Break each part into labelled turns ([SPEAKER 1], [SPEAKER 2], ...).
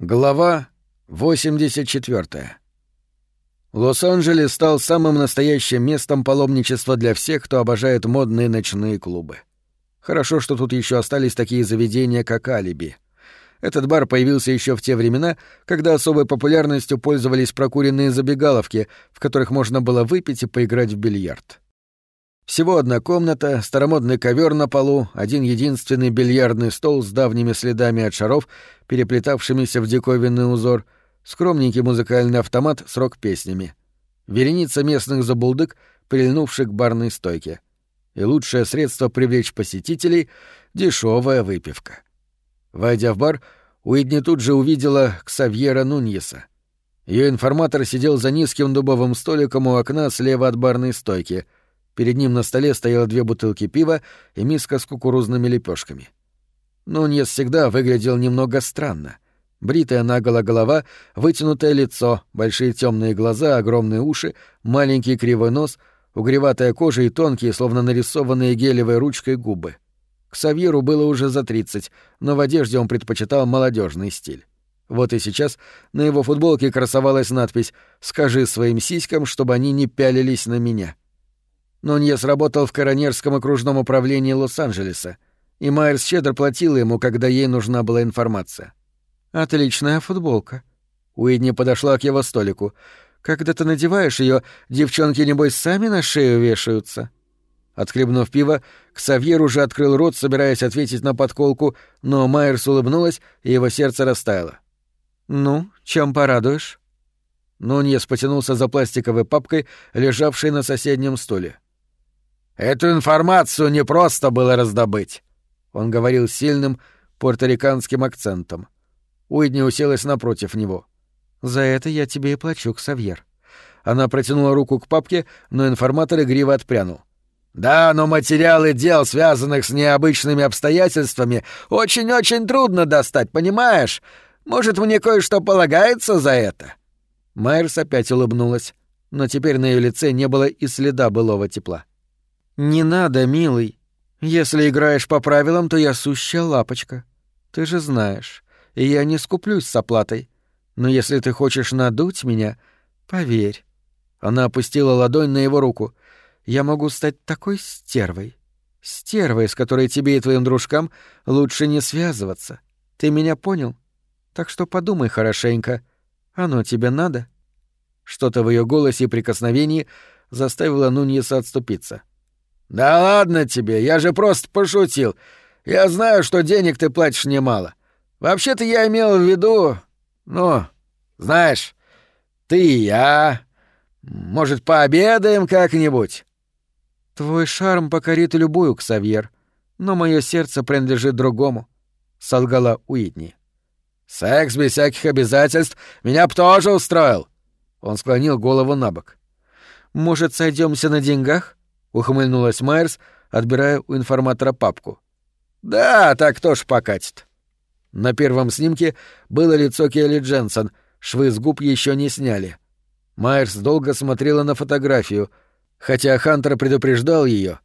[SPEAKER 1] Глава 84. Лос-Анджелес стал самым настоящим местом паломничества для всех, кто обожает модные ночные клубы. Хорошо, что тут еще остались такие заведения, как Алиби. Этот бар появился еще в те времена, когда особой популярностью пользовались прокуренные забегаловки, в которых можно было выпить и поиграть в бильярд. Всего одна комната, старомодный ковер на полу, один единственный бильярдный стол с давними следами от шаров, переплетавшимися в диковинный узор, скромненький музыкальный автомат с рок-песнями. Вереница местных забулдык, прильнувших к барной стойке. И лучшее средство привлечь посетителей — дешевая выпивка. Войдя в бар, Уидни тут же увидела Ксавьера Нуньеса. Ее информатор сидел за низким дубовым столиком у окна слева от барной стойки — Перед ним на столе стояло две бутылки пива и миска с кукурузными лепешками. Нуньес всегда выглядел немного странно. Бритая наголо голова, вытянутое лицо, большие темные глаза, огромные уши, маленький кривой нос, угреватая кожа и тонкие, словно нарисованные гелевой ручкой губы. К Савьеру было уже за тридцать, но в одежде он предпочитал молодежный стиль. Вот и сейчас на его футболке красовалась надпись «Скажи своим сиськам, чтобы они не пялились на меня». Нуньес работал в коронерском окружном управлении Лос-Анджелеса, и Майерс щедро платил ему, когда ей нужна была информация. «Отличная футболка». Уидни подошла к его столику. «Когда ты надеваешь ее, девчонки, небось, сами на шею вешаются». Отхлебнув пиво, Ксавьер уже открыл рот, собираясь ответить на подколку, но Майерс улыбнулась, и его сердце растаяло. «Ну, чем порадуешь?» Нуньес потянулся за пластиковой папкой, лежавшей на соседнем стуле. Эту информацию не просто было раздобыть. Он говорил сильным порториканским акцентом. Уидни уселась напротив него. «За это я тебе и плачу, Ксавьер». Она протянула руку к папке, но информатор игриво отпрянул. «Да, но материалы дел, связанных с необычными обстоятельствами, очень-очень трудно достать, понимаешь? Может, мне кое-что полагается за это?» Майерс опять улыбнулась, но теперь на ее лице не было и следа былого тепла. «Не надо, милый. Если играешь по правилам, то я сущая лапочка. Ты же знаешь, и я не скуплюсь с оплатой. Но если ты хочешь надуть меня, поверь». Она опустила ладонь на его руку. «Я могу стать такой стервой. Стервой, с которой тебе и твоим дружкам лучше не связываться. Ты меня понял? Так что подумай хорошенько. Оно тебе надо?» Что-то в ее голосе и прикосновении заставило Нуньеса отступиться. «Да ладно тебе, я же просто пошутил. Я знаю, что денег ты платишь немало. Вообще-то я имел в виду... Ну, знаешь, ты и я... Может, пообедаем как-нибудь?» «Твой шарм покорит любую, Ксавьер, но мое сердце принадлежит другому», — солгала Уитни. «Секс без всяких обязательств меня б тоже устроил!» Он склонил голову на бок. «Может, сойдемся на деньгах?» — ухмыльнулась Майерс, отбирая у информатора папку. «Да, так кто ж покатит». На первом снимке было лицо Келли Дженсон, швы с губ еще не сняли. Майерс долго смотрела на фотографию, хотя Хантер предупреждал ее.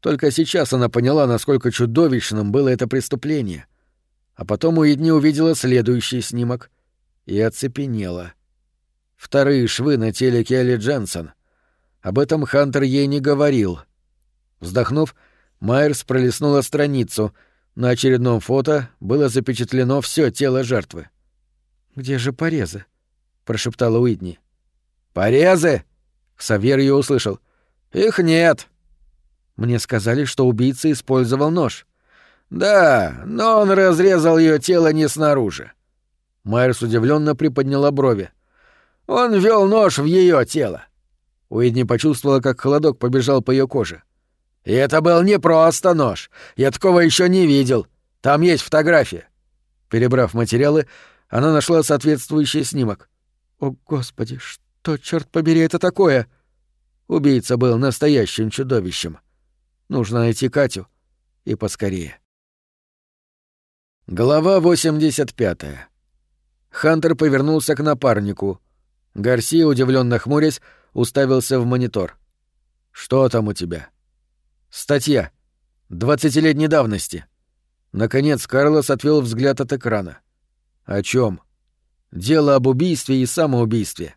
[SPEAKER 1] Только сейчас она поняла, насколько чудовищным было это преступление. А потом Уидни увидела следующий снимок и оцепенела. Вторые швы на теле Келли Дженсон — об этом Хантер ей не говорил. Вздохнув, Майерс пролистнула страницу. На очередном фото было запечатлено все тело жертвы. «Где же порезы?» — прошептала Уитни. «Порезы?» — Савьер ее услышал. «Их нет». Мне сказали, что убийца использовал нож. «Да, но он разрезал ее тело не снаружи». Майерс удивленно приподняла брови. «Он ввел нож в ее тело. Уидни почувствовала, как холодок побежал по ее коже. «И это был не просто нож. Я такого еще не видел. Там есть фотография». Перебрав материалы, она нашла соответствующий снимок. «О, Господи, что, черт побери, это такое?» Убийца был настоящим чудовищем. Нужно найти Катю. И поскорее. Глава 85. Хантер повернулся к напарнику. Гарсия, удивленно хмурясь, уставился в монитор. «Что там у тебя?» «Статья. Двадцатилетней давности». Наконец Карлос отвел взгляд от экрана. «О чем? Дело об убийстве и самоубийстве.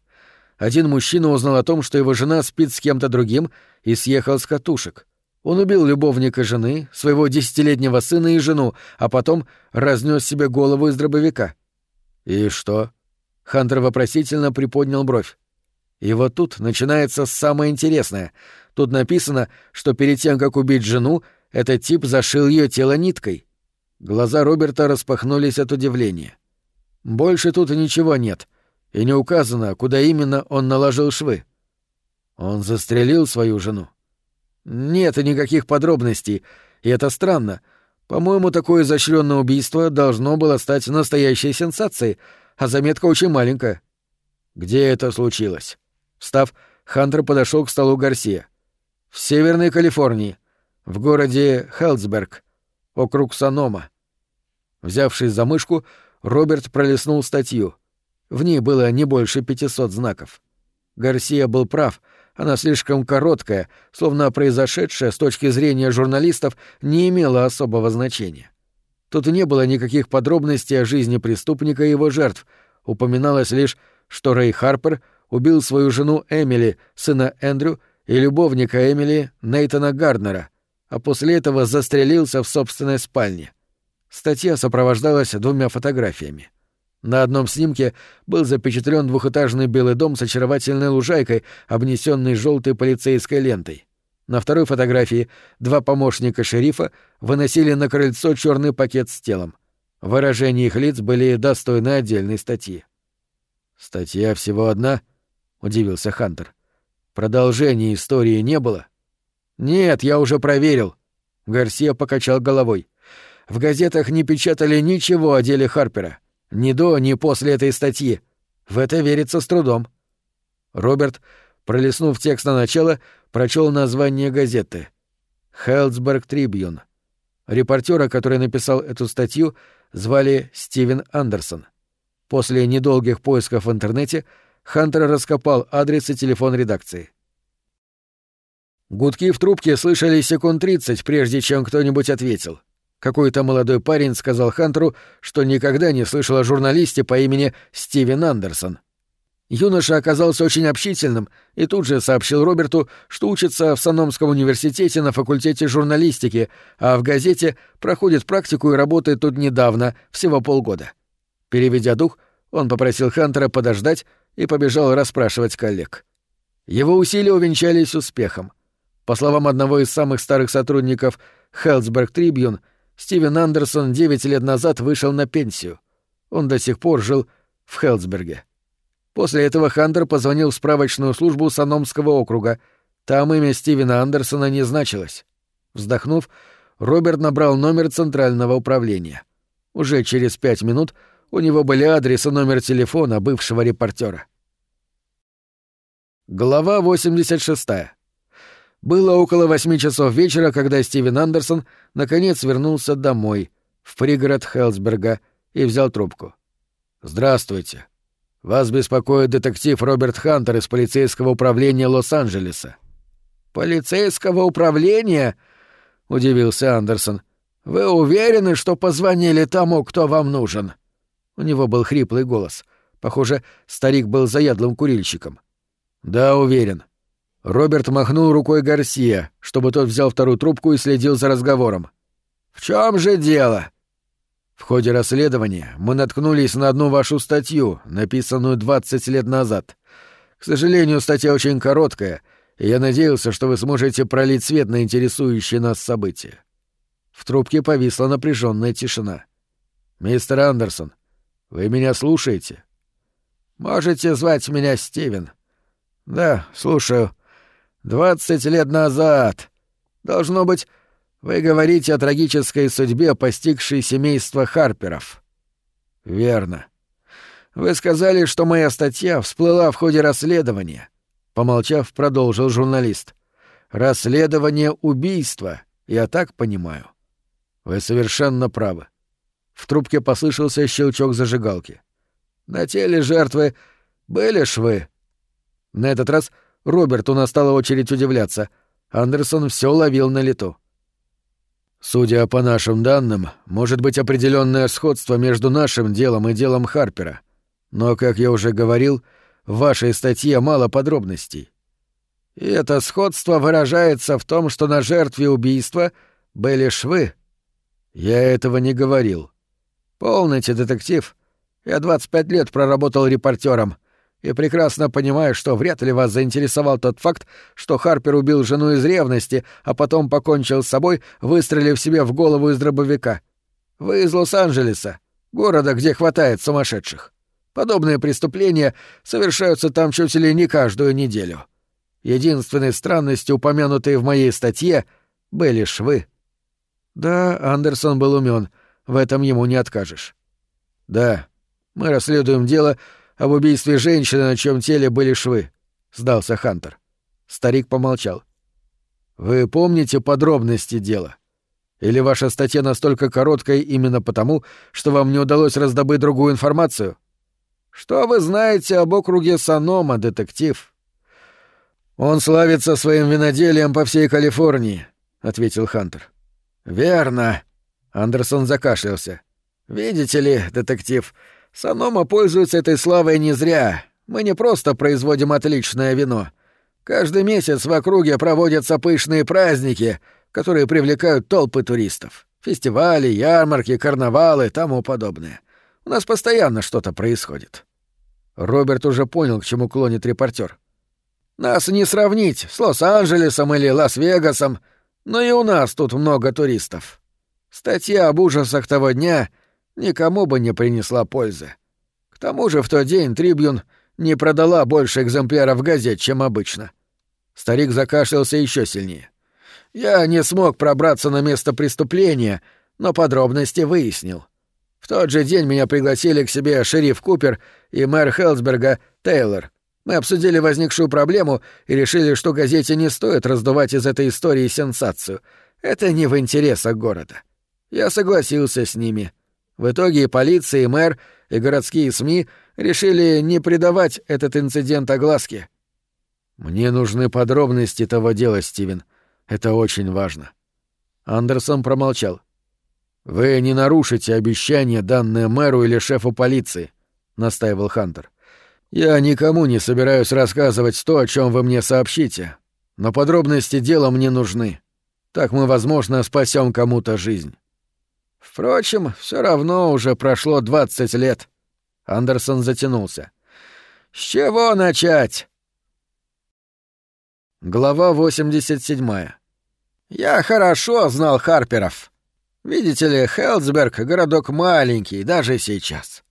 [SPEAKER 1] Один мужчина узнал о том, что его жена спит с кем-то другим и съехал с катушек. Он убил любовника жены, своего десятилетнего сына и жену, а потом разнес себе голову из дробовика. «И что?» Хантер вопросительно приподнял бровь. И вот тут начинается самое интересное. Тут написано, что перед тем, как убить жену, этот тип зашил ее тело ниткой. Глаза Роберта распахнулись от удивления. Больше тут ничего нет, и не указано, куда именно он наложил швы. Он застрелил свою жену. Нет никаких подробностей, и это странно. По-моему, такое изощренное убийство должно было стать настоящей сенсацией, а заметка очень маленькая. Где это случилось? Встав, Хантер подошел к столу Гарсия. В Северной Калифорнии, в городе Хелсберг, округ Санома. Взявшись за мышку, Роберт пролистнул статью. В ней было не больше 500 знаков. Гарсия был прав — она слишком короткая, словно произошедшее с точки зрения журналистов не имело особого значения. Тут не было никаких подробностей о жизни преступника и его жертв. Упоминалось лишь, что Рэй Харпер убил свою жену Эмили, сына Эндрю, и любовника Эмили Нейтана Гарднера, а после этого застрелился в собственной спальне. Статья сопровождалась двумя фотографиями. На одном снимке был запечатлен двухэтажный белый дом с очаровательной лужайкой, обнесенной желтой полицейской лентой. На второй фотографии два помощника шерифа выносили на крыльцо черный пакет с телом. Выражения их лиц были достойны отдельной статьи. «Статья всего одна?» — удивился Хантер. «Продолжения истории не было?» «Нет, я уже проверил». Гарсия покачал головой. «В газетах не печатали ничего о деле Харпера. Ни до, ни после этой статьи. В это верится с трудом. Роберт, пролистнув текст на начало, прочел название газеты. «Хелдсберг Трибьюн». Репортера, который написал эту статью, звали Стивен Андерсон. После недолгих поисков в интернете Хантер раскопал адрес и телефон редакции. Гудки в трубке слышали секунд тридцать, прежде чем кто-нибудь ответил. Какой-то молодой парень сказал Хантеру, что никогда не слышал о журналисте по имени Стивен Андерсон. Юноша оказался очень общительным и тут же сообщил Роберту, что учится в Саномском университете на факультете журналистики, а в газете проходит практику и работает тут недавно, всего полгода. Переведя дух, он попросил Хантера подождать и побежал расспрашивать коллег. Его усилия увенчались успехом. По словам одного из самых старых сотрудников Хелсберг Трибьюн, Стивен Андерсон девять лет назад вышел на пенсию. Он до сих пор жил в Хелсберге. После этого Хантер позвонил в справочную службу Саномского округа. Там имя Стивена Андерсона не значилось. Вздохнув, Роберт набрал номер центрального управления. Уже через пять минут у него были адрес и номер телефона бывшего репортера. Глава 86. Было около восьми часов вечера, когда Стивен Андерсон наконец вернулся домой, в пригород Хелсберга, и взял трубку. «Здравствуйте. Вас беспокоит детектив Роберт Хантер из полицейского управления Лос-Анджелеса». «Полицейского управления?» — удивился Андерсон. «Вы уверены, что позвонили тому, кто вам нужен?» У него был хриплый голос. Похоже, старик был заядлым курильщиком. «Да, уверен. Роберт махнул рукой Гарсия, чтобы тот взял вторую трубку и следил за разговором. «В чем же дело?» «В ходе расследования мы наткнулись на одну вашу статью, написанную 20 лет назад. К сожалению, статья очень короткая, и я надеялся, что вы сможете пролить свет на интересующие нас события». В трубке повисла напряженная тишина. «Мистер Андерсон, вы меня слушаете?» «Можете звать меня Стивен». «Да, слушаю». Двадцать лет назад. Должно быть, вы говорите о трагической судьбе, постигшей семейство Харперов. Верно. Вы сказали, что моя статья всплыла в ходе расследования. Помолчав, продолжил журналист. Расследование убийства, я так понимаю. Вы совершенно правы. В трубке послышался щелчок зажигалки. На теле жертвы были швы. На этот раз — Роберту настала очередь удивляться. Андерсон все ловил на лету. Судя по нашим данным, может быть определенное сходство между нашим делом и делом Харпера. Но, как я уже говорил, в вашей статье мало подробностей. И это сходство выражается в том, что на жертве убийства были швы. Я этого не говорил. Полните, детектив. Я 25 лет проработал репортером и прекрасно понимаю, что вряд ли вас заинтересовал тот факт, что Харпер убил жену из ревности, а потом покончил с собой, выстрелив себе в голову из дробовика. Вы из Лос-Анджелеса, города, где хватает сумасшедших. Подобные преступления совершаются там чуть ли не каждую неделю. Единственной странностью, упомянутой в моей статье, были швы. Да, Андерсон был умен, в этом ему не откажешь. Да, мы расследуем дело об убийстве женщины, на чем теле были швы, сдался Хантер. Старик помолчал. Вы помните подробности дела? Или ваша статья настолько короткая именно потому, что вам не удалось раздобыть другую информацию? Что вы знаете об округе Санома, детектив? Он славится своим виноделием по всей Калифорнии, ответил Хантер. Верно. Андерсон закашлялся. Видите ли, детектив, Санома пользуется этой славой не зря. Мы не просто производим отличное вино. Каждый месяц в округе проводятся пышные праздники, которые привлекают толпы туристов. Фестивали, ярмарки, карнавалы, тому подобное. У нас постоянно что-то происходит. Роберт уже понял, к чему клонит репортер. Нас не сравнить с Лос-Анджелесом или Лас-Вегасом, но и у нас тут много туристов. Статья об ужасах того дня никому бы не принесла пользы. К тому же в тот день Трибюн не продала больше экземпляров газет, чем обычно. Старик закашлялся еще сильнее. Я не смог пробраться на место преступления, но подробности выяснил. В тот же день меня пригласили к себе шериф Купер и мэр Хелсберга Тейлор. Мы обсудили возникшую проблему и решили, что газете не стоит раздувать из этой истории сенсацию. Это не в интересах города. Я согласился с ними. В итоге полиция, и мэр, и городские СМИ решили не придавать этот инцидент огласке. Мне нужны подробности того дела, Стивен. Это очень важно. Андерсон промолчал. Вы не нарушите обещание, данное мэру или шефу полиции, настаивал Хантер. Я никому не собираюсь рассказывать то, о чем вы мне сообщите, но подробности дела мне нужны. Так мы, возможно, спасем кому-то жизнь. Впрочем, все равно уже прошло двадцать лет. Андерсон затянулся. С чего начать? Глава 87. Я хорошо знал Харперов. Видите ли, Хелсберг — городок маленький, даже сейчас.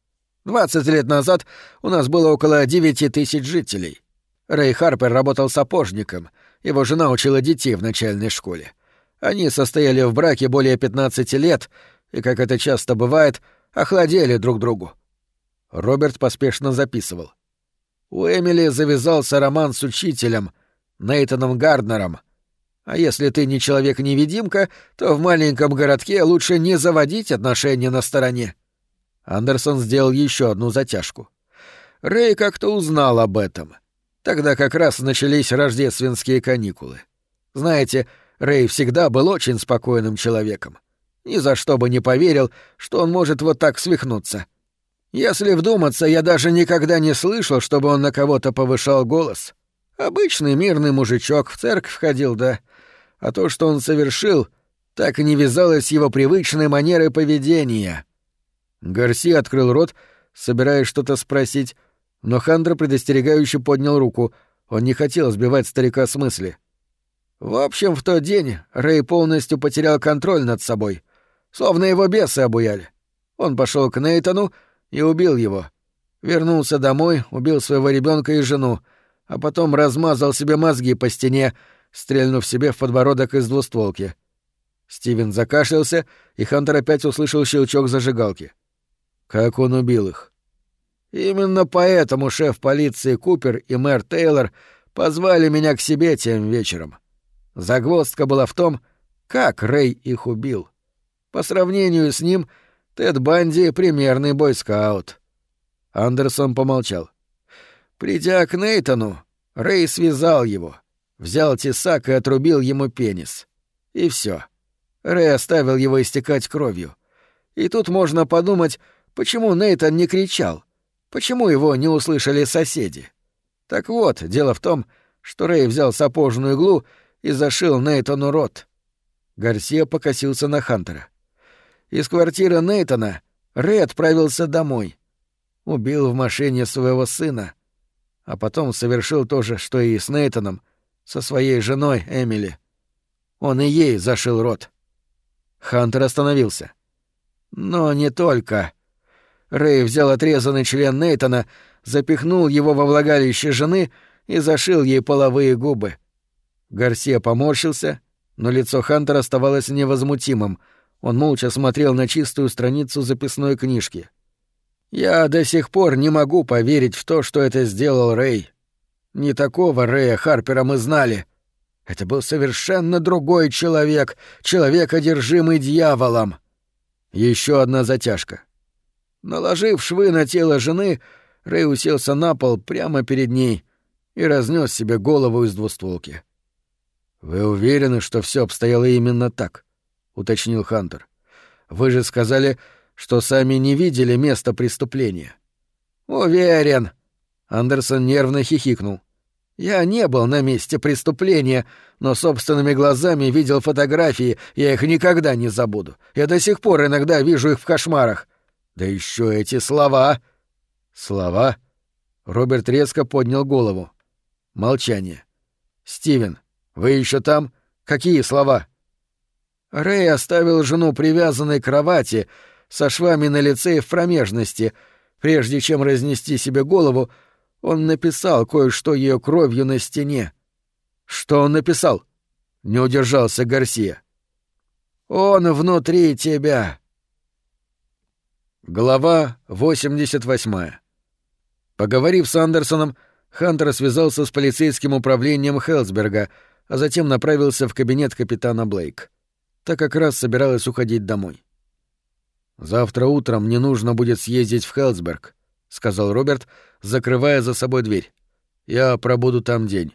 [SPEAKER 1] Двадцать лет назад у нас было около девяти тысяч жителей. Рэй Харпер работал сапожником, его жена учила детей в начальной школе. Они состояли в браке более пятнадцати лет и, как это часто бывает, охладели друг другу. Роберт поспешно записывал. У Эмили завязался роман с учителем, Нейтаном Гарднером. А если ты не человек-невидимка, то в маленьком городке лучше не заводить отношения на стороне. Андерсон сделал еще одну затяжку. Рэй как-то узнал об этом. Тогда как раз начались рождественские каникулы. Знаете, Рэй всегда был очень спокойным человеком. Ни за что бы не поверил, что он может вот так свихнуться. Если вдуматься, я даже никогда не слышал, чтобы он на кого-то повышал голос. Обычный мирный мужичок в церковь ходил, да. А то, что он совершил, так и не вязалось с его привычной манерой поведения. Гарси открыл рот, собираясь что-то спросить, но Хандра предостерегающе поднял руку. Он не хотел сбивать старика с мысли. В общем, в тот день Рэй полностью потерял контроль над собой. Словно его бесы обуяли. Он пошел к Нейтану и убил его. Вернулся домой, убил своего ребенка и жену, а потом размазал себе мозги по стене, стрельнув себе в подбородок из двустволки. Стивен закашлялся, и Хантер опять услышал щелчок зажигалки. — как он убил их? Именно поэтому шеф полиции Купер и мэр Тейлор позвали меня к себе тем вечером. Загвоздка была в том, как Рэй их убил. По сравнению с ним, Тед Банди — примерный бойскаут. Андерсон помолчал. Придя к Нейтану, Рэй связал его, взял тесак и отрубил ему пенис. И все. Рэй оставил его истекать кровью. И тут можно подумать, Почему Нейтан не кричал? Почему его не услышали соседи? Так вот, дело в том, что Рэй взял сапожную иглу и зашил Нейтану рот. Гарсия покосился на Хантера. Из квартиры Нейтана Рэй отправился домой. Убил в машине своего сына. А потом совершил то же, что и с Нейтаном, со своей женой Эмили. Он и ей зашил рот. Хантер остановился. Но не только. Рэй взял отрезанный член Нейтона, запихнул его во влагалище жены и зашил ей половые губы. Гарсия поморщился, но лицо Хантера оставалось невозмутимым. Он молча смотрел на чистую страницу записной книжки. «Я до сих пор не могу поверить в то, что это сделал Рэй. Не такого Рэя Харпера мы знали. Это был совершенно другой человек, человек, одержимый дьяволом». Еще одна затяжка. Наложив швы на тело жены, Рэй уселся на пол прямо перед ней и разнес себе голову из двустволки. «Вы уверены, что все обстояло именно так?» — уточнил Хантер. «Вы же сказали, что сами не видели место преступления». «Уверен!» — Андерсон нервно хихикнул. «Я не был на месте преступления, но собственными глазами видел фотографии, я их никогда не забуду. Я до сих пор иногда вижу их в кошмарах. Да еще эти слова!» «Слова?» Роберт резко поднял голову. Молчание. «Стивен, вы еще там? Какие слова?» Рэй оставил жену привязанной к кровати, со швами на лице и в промежности. Прежде чем разнести себе голову, он написал кое-что ее кровью на стене. «Что он написал?» — не удержался Гарсия. «Он внутри тебя». Глава 88. Поговорив с Андерсоном, Хантер связался с полицейским управлением Хелсберга — а затем направился в кабинет капитана Блейк. Так как раз собиралась уходить домой. «Завтра утром мне нужно будет съездить в Хелсберг», — сказал Роберт, закрывая за собой дверь. «Я пробуду там день.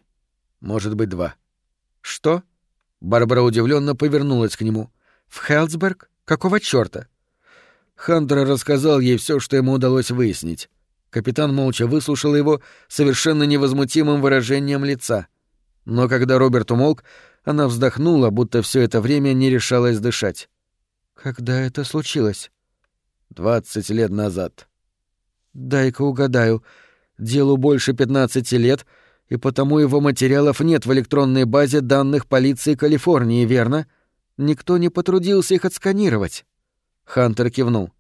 [SPEAKER 1] Может быть, два». «Что?» Барбара удивленно повернулась к нему. «В Хелсберг? Какого чёрта?» Хантер рассказал ей все, что ему удалось выяснить. Капитан молча выслушал его совершенно невозмутимым выражением лица — но когда Роберт умолк, она вздохнула, будто все это время не решалась дышать. «Когда это случилось?» «Двадцать лет назад». «Дай-ка угадаю. Делу больше пятнадцати лет, и потому его материалов нет в электронной базе данных полиции Калифорнии, верно? Никто не потрудился их отсканировать». Хантер кивнул.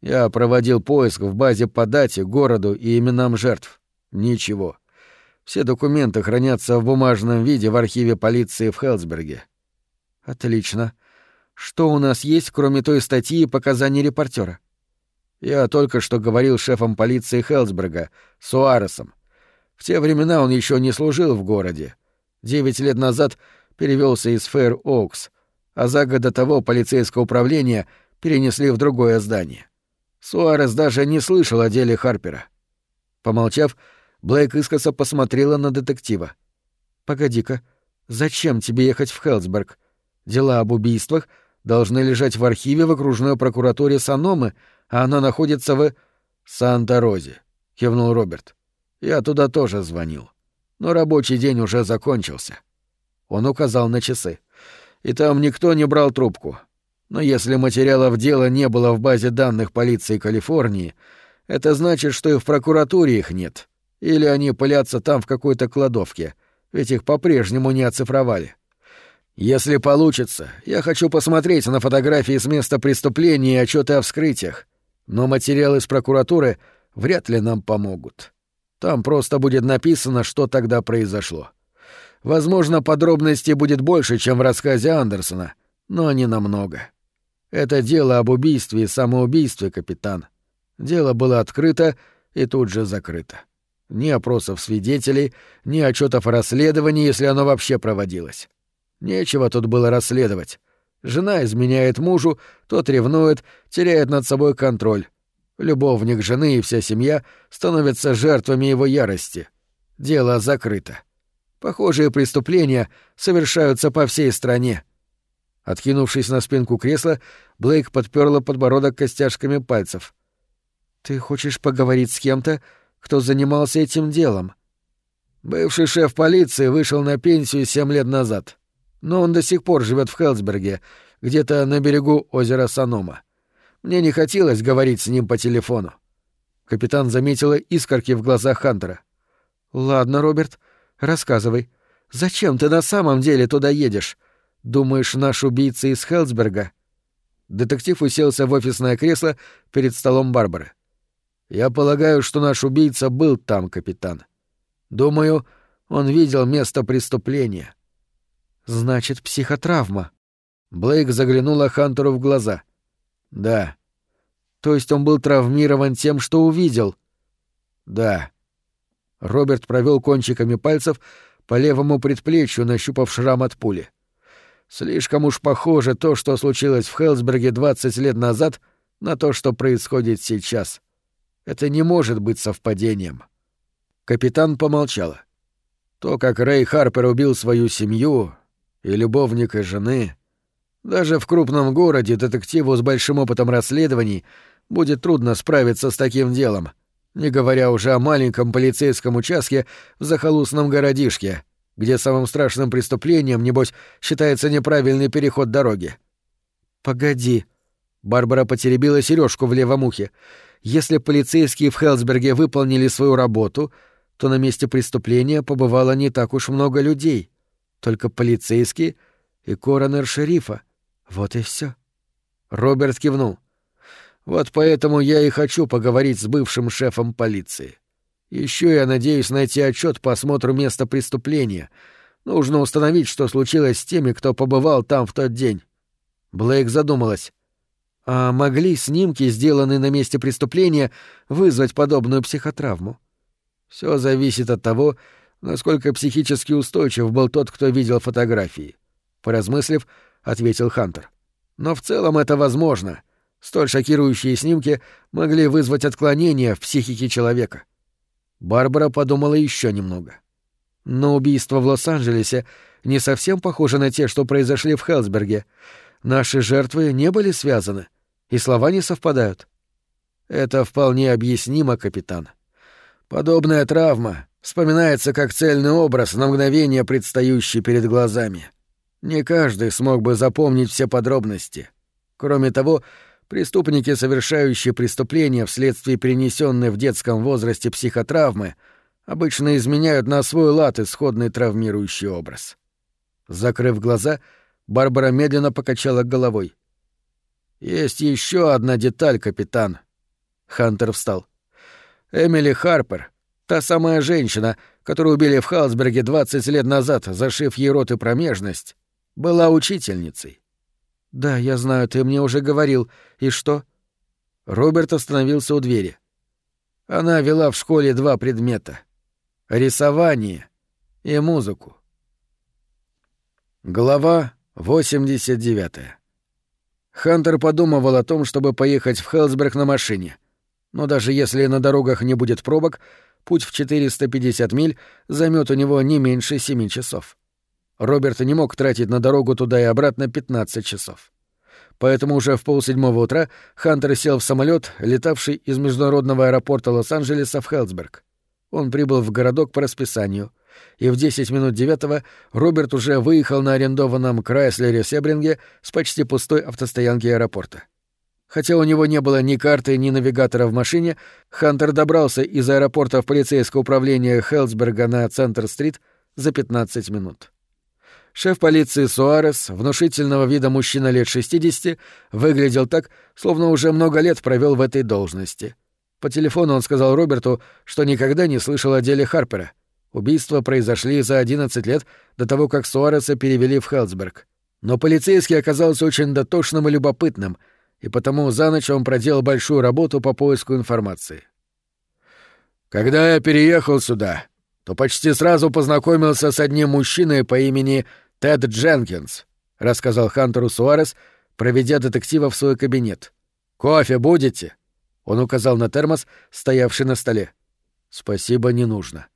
[SPEAKER 1] «Я проводил поиск в базе по дате, городу и именам жертв. Ничего. Все документы хранятся в бумажном виде в архиве полиции в Хелсберге. Отлично. Что у нас есть, кроме той статьи и показаний репортера? Я только что говорил с шефом полиции Хелсберга, Суаресом. В те времена он еще не служил в городе. Девять лет назад перевелся из Фэр Оукс, а за год до того полицейское управление перенесли в другое здание. Суарес даже не слышал о деле Харпера. Помолчав, Блейк искоса посмотрела на детектива. «Погоди-ка, зачем тебе ехать в Хелсберг? Дела об убийствах должны лежать в архиве в окружной прокуратуре Саномы, а она находится в...» «Санта-Розе», — кивнул Роберт. «Я туда тоже звонил. Но рабочий день уже закончился». Он указал на часы. «И там никто не брал трубку. Но если материалов дела не было в базе данных полиции Калифорнии, это значит, что и в прокуратуре их нет. Или они пылятся там в какой-то кладовке, ведь их по-прежнему не оцифровали. Если получится, я хочу посмотреть на фотографии с места преступления и отчеты о вскрытиях, но материалы из прокуратуры вряд ли нам помогут. Там просто будет написано, что тогда произошло. Возможно, подробностей будет больше, чем в рассказе Андерсона, но не намного. Это дело об убийстве и самоубийстве, капитан. Дело было открыто и тут же закрыто. Ни опросов свидетелей, ни отчетов о расследовании, если оно вообще проводилось. Нечего тут было расследовать. Жена изменяет мужу, тот ревнует, теряет над собой контроль. Любовник жены и вся семья становятся жертвами его ярости. Дело закрыто. Похожие преступления совершаются по всей стране. Откинувшись на спинку кресла, Блейк подперла подбородок костяшками пальцев. «Ты хочешь поговорить с кем-то, кто занимался этим делом?» Бывший шеф полиции вышел на пенсию семь лет назад, но он до сих пор живет в Хелсберге, где-то на берегу озера Санома. Мне не хотелось говорить с ним по телефону. Капитан заметила искорки в глазах Хантера. «Ладно, Роберт, рассказывай. Зачем ты на самом деле туда едешь? Думаешь, наш убийца из Хелсберга?» Детектив уселся в офисное кресло перед столом Барбары. «Я полагаю, что наш убийца был там, капитан. Думаю, он видел место преступления». «Значит, психотравма». Блейк заглянула Хантеру в глаза. «Да». «То есть он был травмирован тем, что увидел?» «Да». Роберт провел кончиками пальцев по левому предплечью, нащупав шрам от пули. Слишком уж похоже то, что случилось в Хелсберге 20 лет назад, на то, что происходит сейчас. Это не может быть совпадением. Капитан помолчала. То, как Рэй Харпер убил свою семью, и любовника жены, даже в крупном городе детективу с большим опытом расследований будет трудно справиться с таким делом, не говоря уже о маленьком полицейском участке в захолустном городишке, где самым страшным преступлением, небось, считается неправильный переход дороги. «Погоди», — Барбара потеребила сережку в левом ухе, «если полицейские в Хелсберге выполнили свою работу, то на месте преступления побывало не так уж много людей, только полицейские и коронер шерифа. Вот и все. Роберт кивнул. Вот поэтому я и хочу поговорить с бывшим шефом полиции. Еще я надеюсь найти отчет по осмотру места преступления. Нужно установить, что случилось с теми, кто побывал там в тот день. Блейк задумалась. А могли снимки, сделанные на месте преступления, вызвать подобную психотравму? Все зависит от того, насколько психически устойчив был тот, кто видел фотографии. Поразмыслив, ответил Хантер. Но в целом это возможно. Столь шокирующие снимки могли вызвать отклонения в психике человека. Барбара подумала еще немного. Но убийство в Лос-Анджелесе не совсем похоже на те, что произошли в Хелсберге. Наши жертвы не были связаны, и слова не совпадают. Это вполне объяснимо, капитан. Подобная травма вспоминается как цельный образ на мгновение предстающий перед глазами. Не каждый смог бы запомнить все подробности. Кроме того, преступники, совершающие преступления вследствие перенесенной в детском возрасте психотравмы, обычно изменяют на свой лад исходный травмирующий образ. Закрыв глаза, Барбара медленно покачала головой. «Есть еще одна деталь, капитан». Хантер встал. Эмили Харпер, та самая женщина, которую убили в Халсберге 20 лет назад, зашив ей рот и промежность, была учительницей. «Да, я знаю, ты мне уже говорил. И что?» Роберт остановился у двери. Она вела в школе два предмета — рисование и музыку. Глава 89. Хантер подумывал о том, чтобы поехать в Хелсберг на машине — но даже если на дорогах не будет пробок, путь в 450 миль займет у него не меньше 7 часов. Роберт не мог тратить на дорогу туда и обратно 15 часов. Поэтому уже в полседьмого утра Хантер сел в самолет, летавший из международного аэропорта Лос-Анджелеса в Хелсберг. Он прибыл в городок по расписанию, и в 10 минут девятого Роберт уже выехал на арендованном Крайслере Себринге с почти пустой автостоянки аэропорта. Хотя у него не было ни карты, ни навигатора в машине, Хантер добрался из аэропорта в полицейское управление Хелсберга на Центр-стрит за 15 минут. Шеф полиции Суарес, внушительного вида мужчина лет 60, выглядел так, словно уже много лет провел в этой должности. По телефону он сказал Роберту, что никогда не слышал о деле Харпера. Убийства произошли за 11 лет до того, как Суареса перевели в Хелсберг. Но полицейский оказался очень дотошным и любопытным — и потому за ночь он проделал большую работу по поиску информации. «Когда я переехал сюда, то почти сразу познакомился с одним мужчиной по имени Тед Дженкинс», — рассказал Хантеру Суарес, проведя детектива в свой кабинет. «Кофе будете?» Он указал на термос, стоявший на столе. «Спасибо, не нужно».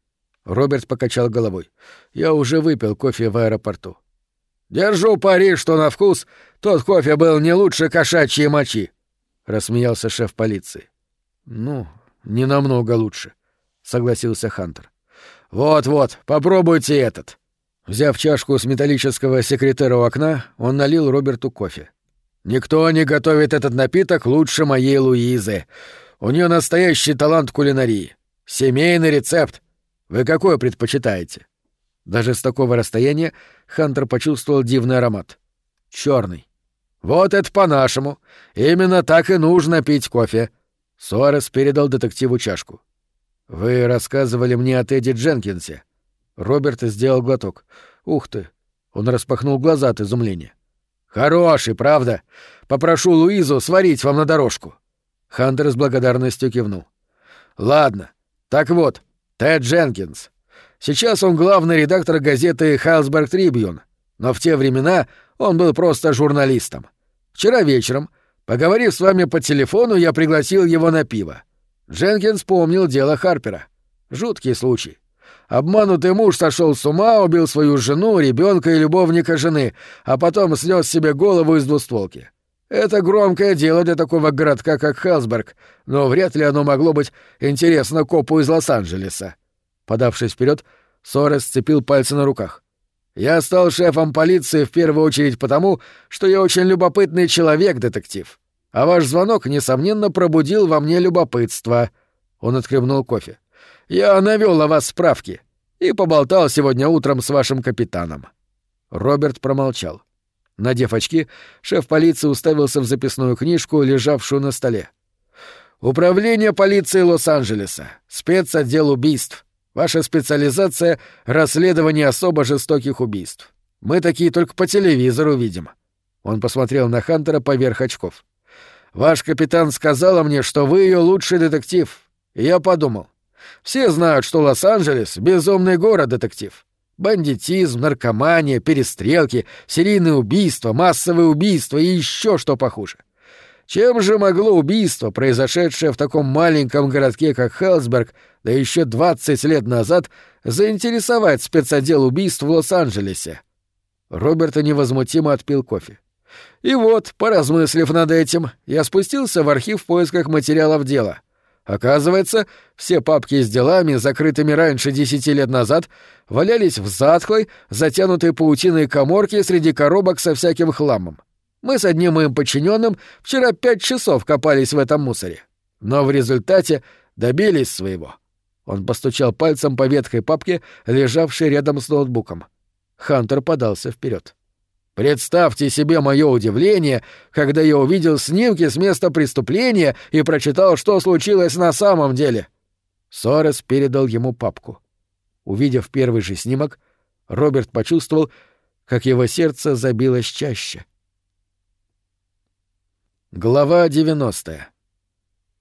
[SPEAKER 1] Роберт покачал головой. «Я уже выпил кофе в аэропорту». «Держу пари, что на вкус тот кофе был не лучше кошачьей мочи», — рассмеялся шеф полиции. Ну, не намного лучше, согласился Хантер. Вот-вот, попробуйте этот. Взяв чашку с металлического секретера у окна, он налил Роберту кофе. Никто не готовит этот напиток лучше моей Луизы. У нее настоящий талант кулинарии. Семейный рецепт. Вы какой предпочитаете? Даже с такого расстояния Хантер почувствовал дивный аромат. Черный. Вот это по-нашему. Именно так и нужно пить кофе. Суарес передал детективу чашку. Вы рассказывали мне о Тедди Дженкинсе. Роберт сделал глоток. Ух ты! Он распахнул глаза от изумления. Хороший, правда? Попрошу Луизу сварить вам на дорожку. Хантер с благодарностью кивнул. Ладно. Так вот, Тед Дженкинс. Сейчас он главный редактор газеты «Хайлсберг Трибьюн», но в те времена он был просто журналистом. Вчера вечером, поговорив с вами по телефону, я пригласил его на пиво. Дженкинс помнил дело Харпера. Жуткий случай. Обманутый муж сошел с ума, убил свою жену, ребенка и любовника жены, а потом снес себе голову из двустволки. Это громкое дело для такого городка, как Хелсберг, но вряд ли оно могло быть интересно копу из Лос-Анджелеса. Подавшись вперед, Сорес сцепил пальцы на руках. «Я стал шефом полиции в первую очередь потому, что я очень любопытный человек, детектив. А ваш звонок, несомненно, пробудил во мне любопытство». Он отхлебнул кофе. Я навёл о вас справки и поболтал сегодня утром с вашим капитаном». Роберт промолчал. Надев очки, шеф полиции уставился в записную книжку, лежавшую на столе. «Управление полиции Лос-Анджелеса. Спецотдел убийств. Ваша специализация — расследование особо жестоких убийств. Мы такие только по телевизору видим». Он посмотрел на Хантера поверх очков. «Ваш капитан сказала мне, что вы ее лучший детектив. И я подумал, все знают, что Лос-Анджелес — безумный город, детектив. Бандитизм, наркомания, перестрелки, серийные убийства, массовые убийства и еще что похуже. Чем же могло убийство, произошедшее в таком маленьком городке, как Хелсберг, да еще 20 лет назад, заинтересовать спецотдел убийств в Лос-Анджелесе? Роберт невозмутимо отпил кофе. И вот, поразмыслив над этим, я спустился в архив в поисках материалов дела — Оказывается, все папки с делами, закрытыми раньше десяти лет назад, валялись в затхлой, затянутой паутиной коморке среди коробок со всяким хламом. Мы с одним моим подчиненным вчера пять часов копались в этом мусоре. Но в результате добились своего. Он постучал пальцем по ветхой папке, лежавшей рядом с ноутбуком. Хантер подался вперед. Представьте себе мое удивление, когда я увидел снимки с места преступления и прочитал, что случилось на самом деле. Сорес передал ему папку. Увидев первый же снимок, Роберт почувствовал, как его сердце забилось чаще. Глава 90.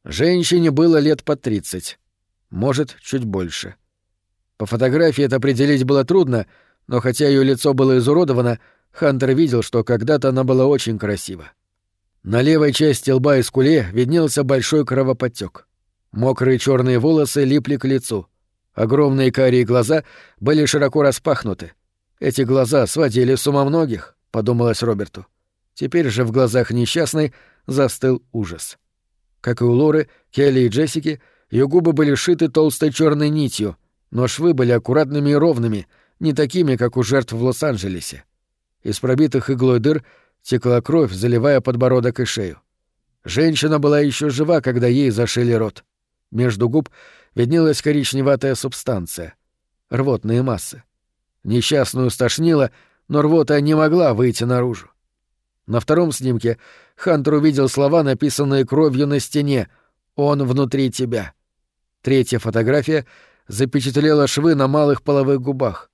[SPEAKER 1] Женщине было лет по 30, может, чуть больше. По фотографии это определить было трудно, но хотя ее лицо было изуродовано, Хантер видел, что когда-то она была очень красива. На левой части лба и скуле виднелся большой кровоподтек. Мокрые черные волосы липли к лицу. Огромные карие глаза были широко распахнуты. Эти глаза сводили с ума многих, подумалось Роберту. Теперь же в глазах несчастной застыл ужас. Как и у Лоры, Келли и Джессики, ее губы были шиты толстой черной нитью, но швы были аккуратными и ровными, не такими, как у жертв в Лос-Анджелесе. Из пробитых иглой дыр текла кровь, заливая подбородок и шею. Женщина была еще жива, когда ей зашили рот. Между губ виднелась коричневатая субстанция. Рвотные массы. Несчастную стошнило, но рвота не могла выйти наружу. На втором снимке Хантер увидел слова, написанные кровью на стене «Он внутри тебя». Третья фотография запечатлела швы на малых половых губах.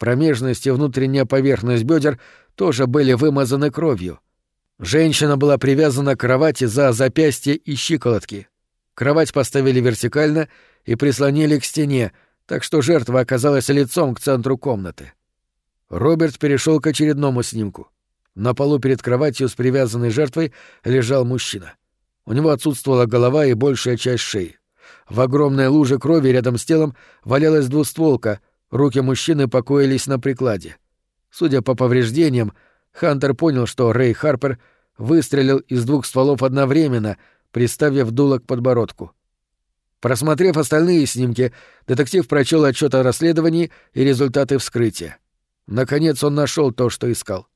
[SPEAKER 1] Промежность и внутренняя поверхность бедер тоже были вымазаны кровью. Женщина была привязана к кровати за запястье и щиколотки. Кровать поставили вертикально и прислонили к стене, так что жертва оказалась лицом к центру комнаты. Роберт перешел к очередному снимку. На полу перед кроватью с привязанной жертвой лежал мужчина. У него отсутствовала голова и большая часть шеи. В огромной луже крови рядом с телом валялась двустволка — Руки мужчины покоились на прикладе. Судя по повреждениям, Хантер понял, что Рэй Харпер выстрелил из двух стволов одновременно, приставив дуло к подбородку. Просмотрев остальные снимки, детектив прочел отчет о расследовании и результаты вскрытия. Наконец он нашел то, что искал.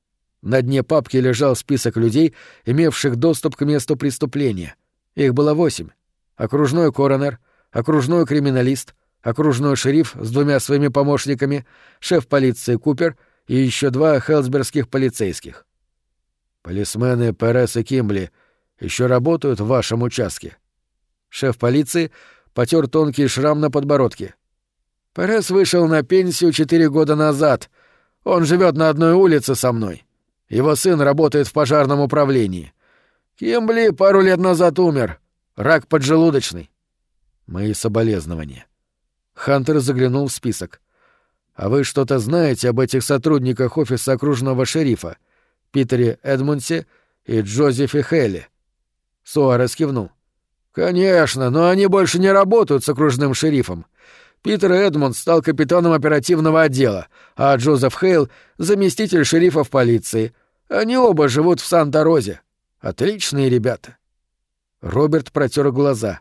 [SPEAKER 1] На дне папки лежал список людей, имевших доступ к месту преступления. Их было восемь. Окружной коронер, окружной криминалист, окружной шериф с двумя своими помощниками, шеф полиции Купер и еще два хелсбергских полицейских. Полисмены Перес и Кимбли еще работают в вашем участке. Шеф полиции потер тонкий шрам на подбородке. Перес вышел на пенсию четыре года назад. Он живет на одной улице со мной. Его сын работает в пожарном управлении. Кимбли пару лет назад умер. Рак поджелудочный. Мои соболезнования. Хантер заглянул в список. «А вы что-то знаете об этих сотрудниках офиса окружного шерифа? Питере Эдмунсе и Джозефе Хелли?» Суарес кивнул. «Конечно, но они больше не работают с окружным шерифом. Питер Эдмунд стал капитаном оперативного отдела, а Джозеф Хейл — заместитель шерифа в полиции. Они оба живут в Санта-Розе. Отличные ребята». Роберт протер глаза.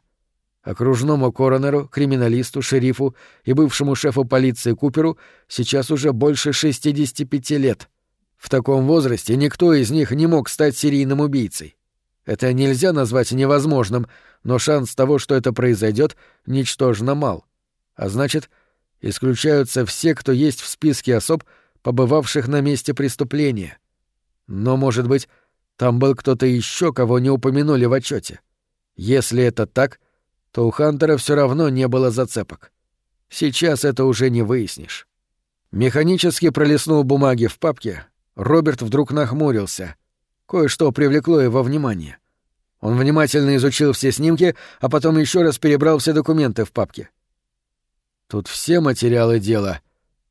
[SPEAKER 1] Окружному коронеру, криминалисту, шерифу и бывшему шефу полиции Куперу сейчас уже больше 65 лет. В таком возрасте никто из них не мог стать серийным убийцей. Это нельзя назвать невозможным, но шанс того, что это произойдет, ничтожно мал. А значит, исключаются все, кто есть в списке особ, побывавших на месте преступления. Но, может быть, там был кто-то еще, кого не упомянули в отчете. Если это так, то у Хантера все равно не было зацепок. Сейчас это уже не выяснишь. Механически пролистнув бумаги в папке, Роберт вдруг нахмурился. Кое-что привлекло его внимание. Он внимательно изучил все снимки, а потом еще раз перебрал все документы в папке. «Тут все материалы дела.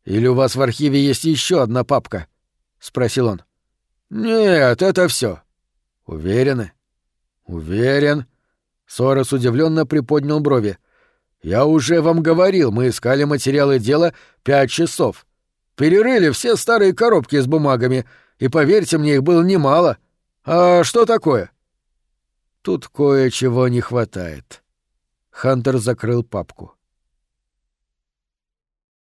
[SPEAKER 1] Или у вас в архиве есть еще одна папка?» — спросил он. «Нет, это все. «Уверены?» «Уверен», Сорос удивленно приподнял брови. «Я уже вам говорил, мы искали материалы дела пять часов. Перерыли все старые коробки с бумагами, и, поверьте мне, их было немало. А что такое?» «Тут кое-чего не хватает». Хантер закрыл папку.